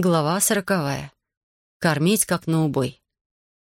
Глава сороковая. Кормить как на убой.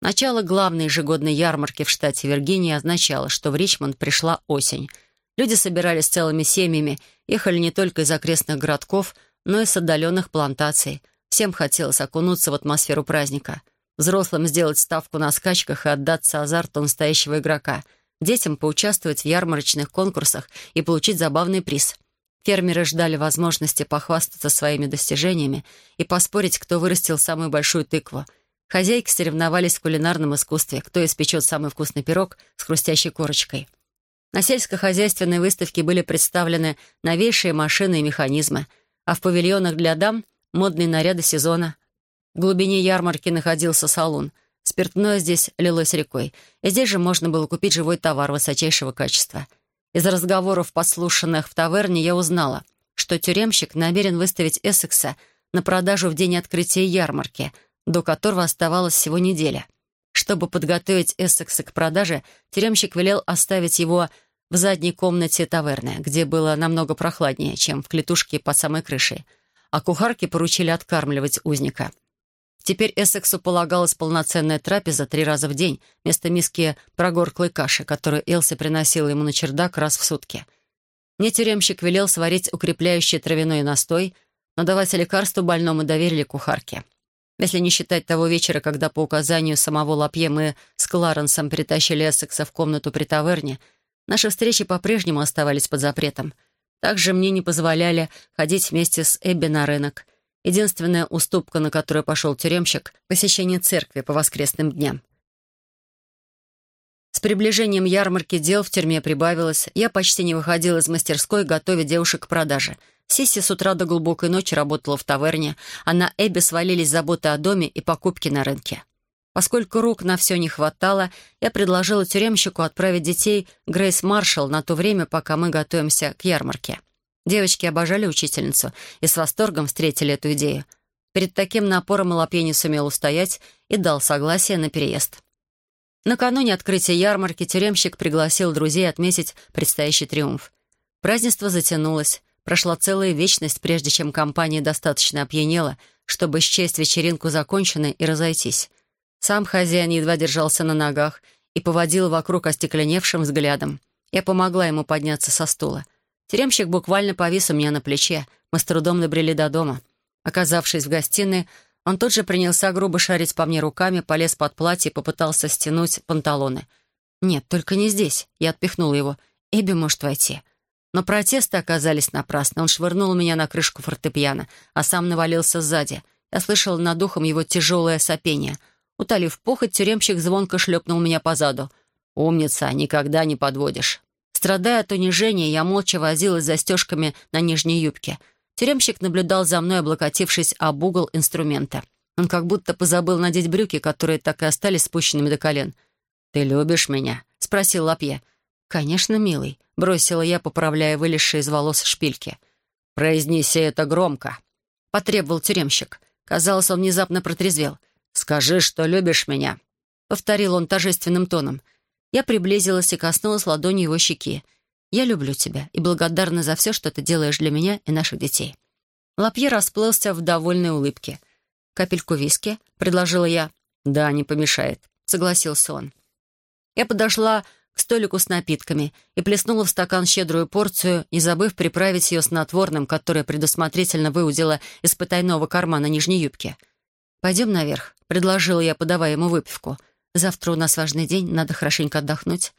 Начало главной ежегодной ярмарки в штате Виргиния означало, что в Ричмонд пришла осень. Люди собирались целыми семьями, ехали не только из окрестных городков, но и с отдаленных плантаций. Всем хотелось окунуться в атмосферу праздника. Взрослым сделать ставку на скачках и отдаться азарту настоящего игрока. Детям поучаствовать в ярмарочных конкурсах и получить забавный приз — Фермеры ждали возможности похвастаться своими достижениями и поспорить, кто вырастил самую большую тыкву. Хозяйки соревновались в кулинарном искусстве, кто испечет самый вкусный пирог с хрустящей корочкой. На сельскохозяйственной выставке были представлены новейшие машины и механизмы, а в павильонах для дам — модные наряды сезона. В глубине ярмарки находился салон. Спиртное здесь лилось рекой, и здесь же можно было купить живой товар высочайшего качества — из разговоров, подслушанных в таверне, я узнала, что тюремщик намерен выставить Эссекса на продажу в день открытия ярмарки, до которого оставалась всего неделя. Чтобы подготовить Эссекса к продаже, тюремщик велел оставить его в задней комнате таверны, где было намного прохладнее, чем в клетушке под самой крышей, а кухарке поручили откармливать узника — Теперь Эссексу полагалась полноценная трапеза три раза в день вместо миски прогорклой каши, которую Элси приносила ему на чердак раз в сутки. Мне тюремщик велел сварить укрепляющий травяной настой, но давать лекарство больному доверили кухарке. Если не считать того вечера, когда по указанию самого Лапье мы с Кларенсом притащили Эссекса в комнату при таверне, наши встречи по-прежнему оставались под запретом. Также мне не позволяли ходить вместе с Эбби на рынок — Единственная уступка, на которую пошел тюремщик — посещение церкви по воскресным дням. С приближением ярмарки дел в тюрьме прибавилось. Я почти не выходила из мастерской, готовя девушек к продаже. Сисси с утра до глубокой ночи работала в таверне, а на Эбби свалились заботы о доме и покупки на рынке. Поскольку рук на все не хватало, я предложила тюремщику отправить детей Грейс Маршалл на то время, пока мы готовимся к ярмарке. Девочки обожали учительницу и с восторгом встретили эту идею. Перед таким напором Лапье не сумел устоять и дал согласие на переезд. Накануне открытия ярмарки тюремщик пригласил друзей отметить предстоящий триумф. Празднество затянулось. Прошла целая вечность, прежде чем компания достаточно опьянела, чтобы счесть вечеринку законченной и разойтись. Сам хозяин едва держался на ногах и поводил вокруг остекленевшим взглядом. Я помогла ему подняться со стула — Тюремщик буквально повис у меня на плече. Мы с трудом добрели до дома. Оказавшись в гостиной, он тут же принялся грубо шарить по мне руками, полез под платье и попытался стянуть панталоны. «Нет, только не здесь». Я отпихнула его. «Эбби может войти». Но протесты оказались напрасны. Он швырнул меня на крышку фортепиано, а сам навалился сзади. Я слышала над ухом его тяжелое сопение. Утолив похоть, тюремщик звонко шлепнул меня по заду. «Умница, никогда не подводишь». Страдая от унижения, я молча возилась застежками на нижней юбке. Тюремщик наблюдал за мной, облокотившись об угол инструмента. Он как будто позабыл надеть брюки, которые так и остались спущенными до колен. «Ты любишь меня?» — спросил Лапье. «Конечно, милый», — бросила я, поправляя вылезшие из волос шпильки. «Произнеси это громко», — потребовал тюремщик. Казалось, он внезапно протрезвел. «Скажи, что любишь меня», — повторил он торжественным тоном. Я приблизилась и коснулась ладонью его щеки. «Я люблю тебя и благодарна за все, что ты делаешь для меня и наших детей». Лапье расплылся в довольной улыбке. «Капельку виски?» — предложила я. «Да, не помешает», — согласился он. Я подошла к столику с напитками и плеснула в стакан щедрую порцию, не забыв приправить ее снотворным, которое предусмотрительно выудила из потайного кармана нижней юбки. «Пойдем наверх», — предложила я, подавая ему выпивку. Завтра у нас важный день, надо хорошенько отдохнуть».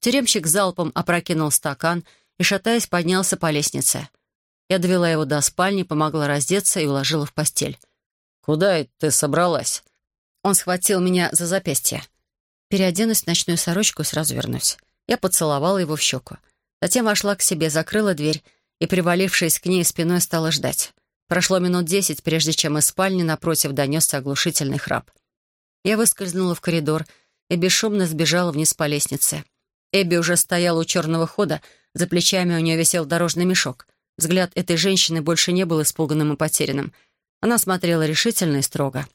Тюремщик залпом опрокинул стакан и, шатаясь, поднялся по лестнице. Я довела его до спальни, помогла раздеться и уложила в постель. «Куда ты собралась?» Он схватил меня за запястье. Переоденусь в ночную сорочку и сразу вернусь. Я поцеловала его в щеку. Затем вошла к себе, закрыла дверь и, привалившись к ней спиной, стала ждать. Прошло минут десять, прежде чем из спальни напротив донесся оглушительный храп. Я выскользнула в коридор и бесшумно сбежала вниз по лестнице. Эбби уже стояла у черного хода, за плечами у нее висел дорожный мешок. Взгляд этой женщины больше не был испуганным и потерянным. Она смотрела решительно и строго.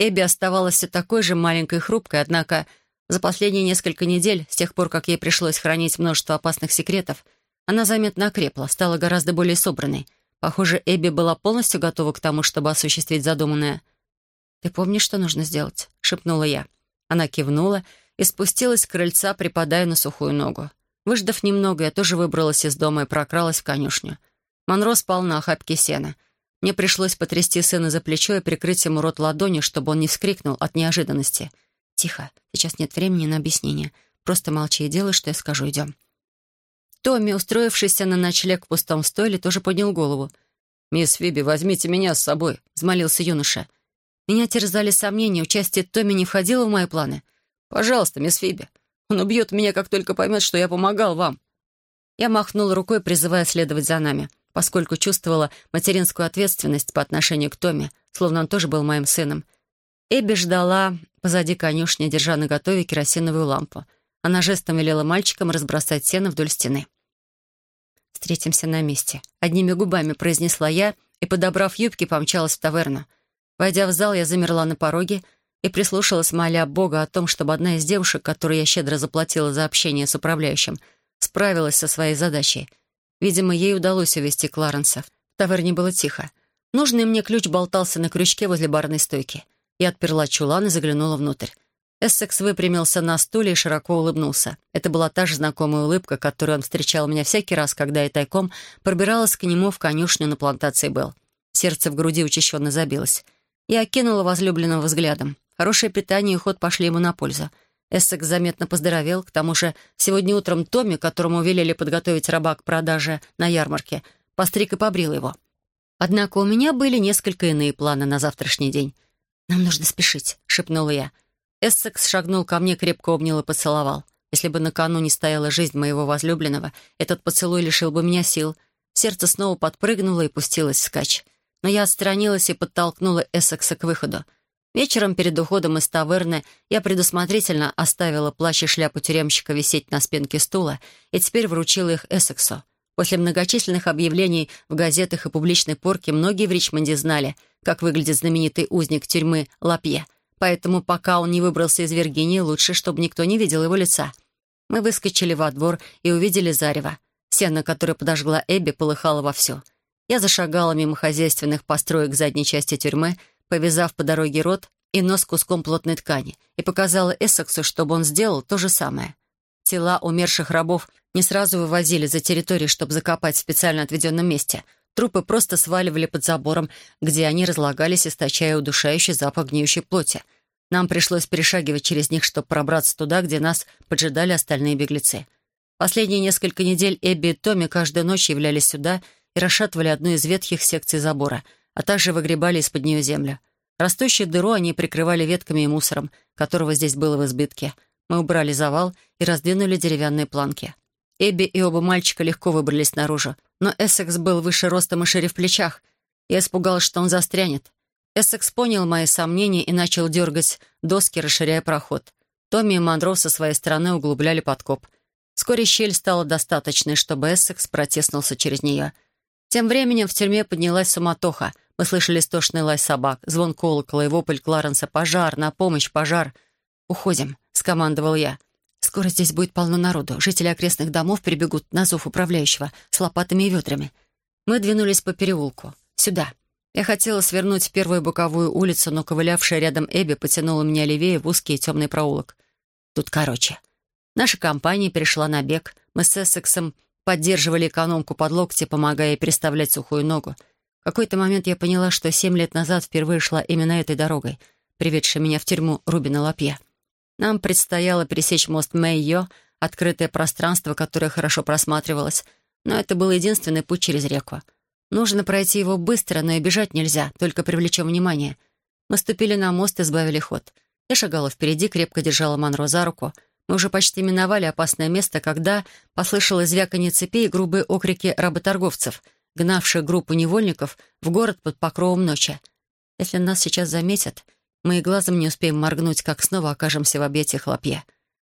Эбби оставалась все такой же маленькой и хрупкой, однако за последние несколько недель, с тех пор, как ей пришлось хранить множество опасных секретов, она заметно окрепла, стала гораздо более собранной. Похоже, Эбби была полностью готова к тому, чтобы осуществить задуманное. «Ты помнишь, что нужно сделать?» — шепнула я. Она кивнула и спустилась с крыльца, припадая на сухую ногу. Выждав немного, я тоже выбралась из дома и прокралась в конюшню. Монро спал на охапке сена. Мне пришлось потрясти сына за плечо и прикрыть ему рот ладонью, чтобы он не вскрикнул от неожиданности. «Тихо, сейчас нет времени на объяснение. Просто молчи и делай, что я скажу. Идем». Томми, устроившийся на ночлег в пустом стойле, тоже поднял голову. «Мисс Фиби, возьмите меня с собой», — взмолился юноша. Меня терзали сомнения, участие Томми не входило в мои планы. «Пожалуйста, мисс Фиби, он убьет меня, как только поймет, что я помогал вам». Я махнула рукой, призывая следовать за нами, поскольку чувствовала материнскую ответственность по отношению к Томми, словно он тоже был моим сыном. Эбби ждала позади конюшни, держа на готове керосиновую лампу — она жестом велела мальчикам разбросать сено вдоль стены. «Встретимся на месте», — одними губами произнесла я и, подобрав юбки, помчалась в таверну. Войдя в зал, я замерла на пороге и прислушалась, моля Бога о том, чтобы одна из девушек, которой я щедро заплатила за общение с управляющим, справилась со своей задачей. Видимо, ей удалось увести Кларенса. В таверне было тихо. Нужный мне ключ болтался на крючке возле барной стойки. Я отперла чулан и заглянула внутрь. Эссекс выпрямился на стуле и широко улыбнулся. Это была та же знакомая улыбка, которую он встречал меня всякий раз, когда я тайком пробиралась к нему в конюшню на плантации Белл. Сердце в груди учащенно забилось. Я окинула возлюбленного взглядом. Хорошее питание и уход пошли ему на пользу. Эссекс заметно поздоровел. К тому же сегодня утром Томми, которому велели подготовить раба к продаже на ярмарке, постриг и побрил его. Однако у меня были несколько иные планы на завтрашний день. «Нам нужно спешить», — шепнула я. — Эссекс шагнул ко мне, крепко обнял и поцеловал. Если бы на кону не стояла жизнь моего возлюбленного, этот поцелуй лишил бы меня сил. Сердце снова подпрыгнуло и пустилось скач. Но я отстранилась и подтолкнула Эссекса к выходу. Вечером перед уходом из таверны я предусмотрительно оставила плащ и шляпу тюремщика висеть на спинке стула и теперь вручила их Эссексу. После многочисленных объявлений в газетах и публичной порки многие в Ричмонде знали, как выглядит знаменитый узник тюрьмы Лапье — поэтому пока он не выбрался из Виргинии, лучше, чтобы никто не видел его лица. Мы выскочили во двор и увидели зарево. Сено, которое подожгла Эбби, полыхало вовсю. Я зашагала мимо хозяйственных построек задней части тюрьмы, повязав по дороге рот и нос куском плотной ткани, и показала Эссексу, чтобы он сделал то же самое. Тела умерших рабов не сразу вывозили за территорию, чтобы закопать в специально отведенном месте. Трупы просто сваливали под забором, где они разлагались, источая удушающий запах гниющей плоти. Нам пришлось перешагивать через них, чтобы пробраться туда, где нас поджидали остальные беглецы. Последние несколько недель Эбби и Томми каждую ночь являлись сюда и расшатывали одну из ветхих секций забора, а также выгребали из-под нее землю. Растущую дыру они прикрывали ветками и мусором, которого здесь было в избытке. Мы убрали завал и раздвинули деревянные планки. Эбби и оба мальчика легко выбрались наружу, но Эссекс был выше ростом и шире в плечах. Я испугалась, что он застрянет. Эссекс понял мои сомнения и начал дергать доски, расширяя проход. Томми и Монро со своей стороны углубляли подкоп. Вскоре щель стала достаточной, чтобы Эссекс протеснулся через нее. Тем временем в тюрьме поднялась суматоха. Мы слышали истошный лай собак, звон колокола и вопль Кларенса «Пожар! На помощь! Пожар!» «Уходим!» — скомандовал я. Скоро здесь будет полно народу. Жители окрестных домов прибегут на зов управляющего с лопатами и ведрами. Мы двинулись по переулку. Сюда. Я хотела свернуть в первую боковую улицу, но ковылявшая рядом Эбби потянула меня левее в узкий и темный проулок. Тут короче. Наша компания перешла на бег. Мы с Эссексом поддерживали экономку под локти, помогая ей переставлять сухую ногу. В какой-то момент я поняла, что семь лет назад впервые шла именно этой дорогой, приведшей меня в тюрьму Рубина Лапье. Нам предстояло пересечь мост Мэйо, открытое пространство, которое хорошо просматривалось, но это был единственный путь через реку. Нужно пройти его быстро, но и бежать нельзя, только привлечем внимание. Мы ступили на мост и сбавили ход. Я шагала впереди, крепко держала Монро за руку. Мы уже почти миновали опасное место, когда послышалось звяканье цепей и грубые окрики работорговцев, гнавших группу невольников в город под покровом ночи. Если нас сейчас заметят, мы и глазом не успеем моргнуть, как снова окажемся в объятиях лапья.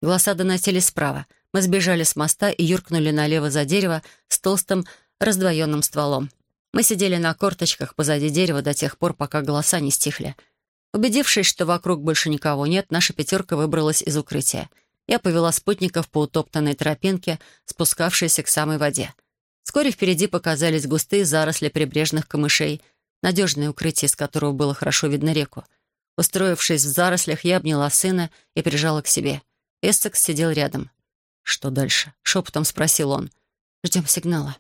Голоса доносились справа. Мы сбежали с моста и юркнули налево за дерево с толстым раздвоенным стволом. Мы сидели на корточках позади дерева до тех пор, пока голоса не стихли. Убедившись, что вокруг больше никого нет, наша пятерка выбралась из укрытия. Я повела спутников по утоптанной тропинке, спускавшейся к самой воде. Вскоре впереди показались густые заросли прибрежных камышей, надежное укрытие, из которого было хорошо видно реку. Устроившись в зарослях, я обняла сына и прижала к себе. Эссекс сидел рядом. «Что дальше?» — шепотом спросил он. «Ждем сигнала».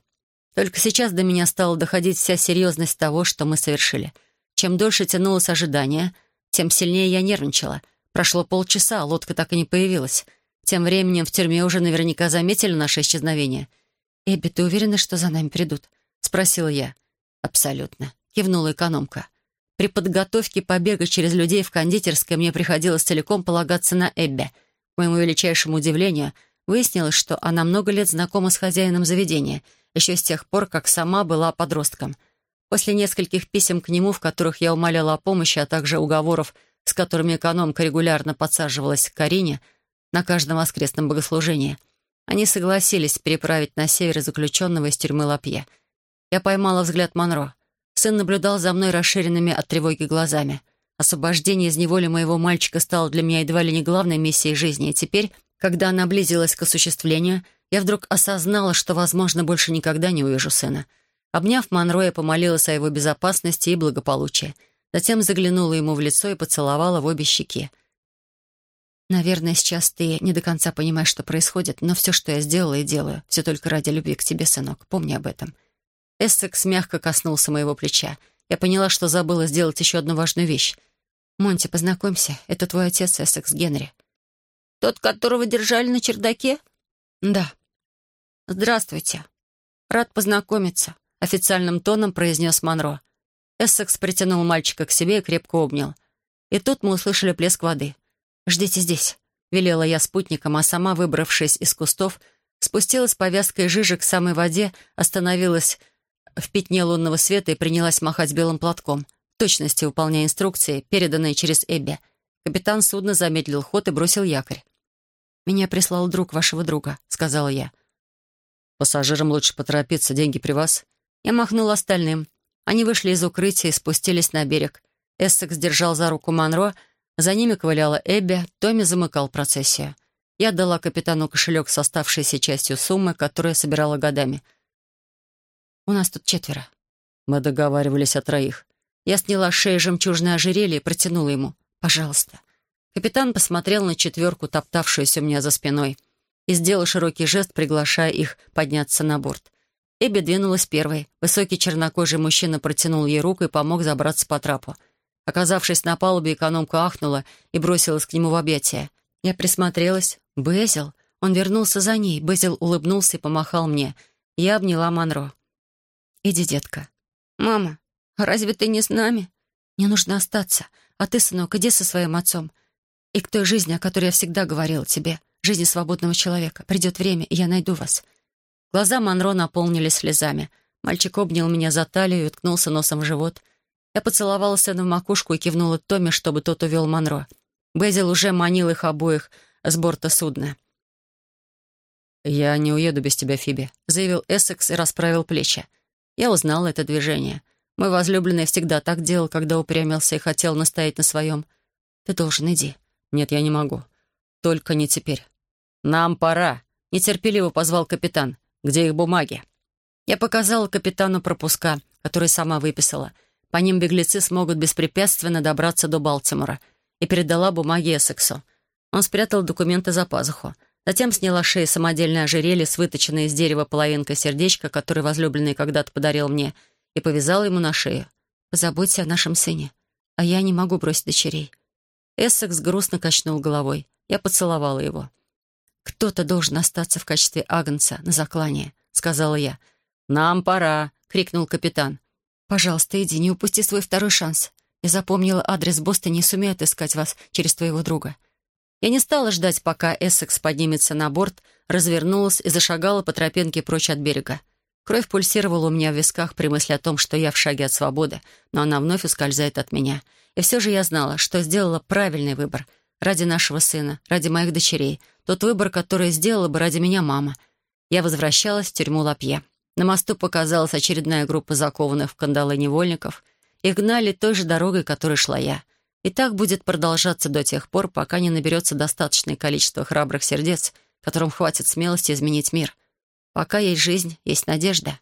Только сейчас до меня стала доходить вся серьезность того, что мы совершили. Чем дольше тянулось ожидание, тем сильнее я нервничала. Прошло полчаса, а лодка так и не появилась. Тем временем в тюрьме уже наверняка заметили наше исчезновение. «Эбби, ты уверена, что за нами придут?» — спросила я. «Абсолютно», — кивнула экономка. При подготовке побега через людей в кондитерской мне приходилось целиком полагаться на Эбби. К моему величайшему удивлению, выяснилось, что она много лет знакома с хозяином заведения, еще с тех пор, как сама была подростком. После нескольких писем к нему, в которых я умоляла о помощи, а также уговоров, с которыми экономка регулярно подсаживалась к Карине на каждом воскресном богослужении — они согласились переправить на север заключенного из тюрьмы Лапье. Я поймала взгляд Монро. Сын наблюдал за мной расширенными от тревоги глазами. Освобождение из неволи моего мальчика стало для меня едва ли не главной миссией жизни, и теперь, когда она близилась к осуществлению, я вдруг осознала, что, возможно, больше никогда не увижу сына. Обняв Монро, я помолилась о его безопасности и благополучии. Затем заглянула ему в лицо и поцеловала в обе щеки. Наверное, сейчас ты не до конца понимаешь, что происходит, но все, что я сделала и делаю, все только ради любви к тебе, сынок. Помни об этом». Эссекс мягко коснулся моего плеча. Я поняла, что забыла сделать еще одну важную вещь. «Монти, познакомься. Это твой отец, Эссекс Генри». «Тот, которого держали на чердаке?» «Да». «Здравствуйте. Рад познакомиться», — официальным тоном произнес Монро. Эссекс притянул мальчика к себе и крепко обнял. И тут мы услышали плеск воды. «Ждите здесь», — велела я спутникам, а сама, выбравшись из кустов, спустилась повязкой жижи к самой воде, остановилась в пятне лунного света и принялась махать белым платком, в точности выполняя инструкции, переданные через Эбби. Капитан судна замедлил ход и бросил якорь. «Меня прислал друг вашего друга», — сказала я. «Пассажирам лучше поторопиться, деньги при вас». Я махнула остальным. Они вышли из укрытия и спустились на берег. Эссекс держал за руку Монро, за ними ковыляла Эбби, Томми замыкал процессию. Я отдала капитану кошелек с оставшейся частью суммы, которую собирала годами. «У нас тут четверо». Мы договаривались о троих. Я сняла с шеи жемчужное ожерелье и протянула ему. «Пожалуйста». Капитан посмотрел на четверку, топтавшуюся у меня за спиной, и сделал широкий жест, приглашая их подняться на борт. Эбби двинулась первой. Высокий чернокожий мужчина протянул ей руку и помог забраться по трапу. Оказавшись на палубе, экономка ахнула и бросилась к нему в объятия. Я присмотрелась. «Безил!» Он вернулся за ней. Безил улыбнулся и помахал мне. Я обняла Монро. «Иди, детка». «Мама, разве ты не с нами?» «Мне нужно остаться. А ты, сынок, иди со своим отцом. И к той жизни, о которой я всегда говорила тебе, жизни свободного человека. Придет время, и я найду вас». Глаза Монро наполнились слезами. Мальчик обнял меня за талию и уткнулся носом в живот — я поцеловала сына в макушку и кивнула Томми, чтобы тот увел Монро. Безил уже манил их обоих с борта судна. «Я не уеду без тебя, Фиби», — заявил Эссекс и расправил плечи. Я узнала это движение. Мой возлюбленный всегда так делал, когда упрямился и хотел настоять на своем. «Ты должен, иди». «Нет, я не могу. Только не теперь». «Нам пора», — нетерпеливо позвал капитан. «Где их бумаги?» Я показала капитану пропуска, которые сама выписала — по ним беглецы смогут беспрепятственно добраться до Балтимора, и передала бумаги Эссексу. Он спрятал документы за пазуху. Затем сняла с шеи самодельное ожерелье с выточенной из дерева половинкой сердечка, который возлюбленный когда-то подарил мне, и повязала ему на шею. «Позаботься о нашем сыне, а я не могу бросить дочерей». Эссекс грустно качнул головой. Я поцеловала его. «Кто-то должен остаться в качестве агнца на заклание», — сказала я. «Нам пора», — крикнул капитан. «Пожалуйста, иди, не упусти свой второй шанс. Я запомнила адрес Бостоне и сумею отыскать вас через твоего друга». Я не стала ждать, пока Эссекс поднимется на борт, развернулась и зашагала по тропинке прочь от берега. Кровь пульсировала у меня в висках при мысли о том, что я в шаге от свободы, но она вновь ускользает от меня. И все же я знала, что сделала правильный выбор. Ради нашего сына, ради моих дочерей. Тот выбор, который сделала бы ради меня мама. Я возвращалась в тюрьму Лапье. На мосту показалась очередная группа закованных в кандалы невольников. Их гнали той же дорогой, которой шла я. И так будет продолжаться до тех пор, пока не наберется достаточное количество храбрых сердец, которым хватит смелости изменить мир. Пока есть жизнь, есть надежда.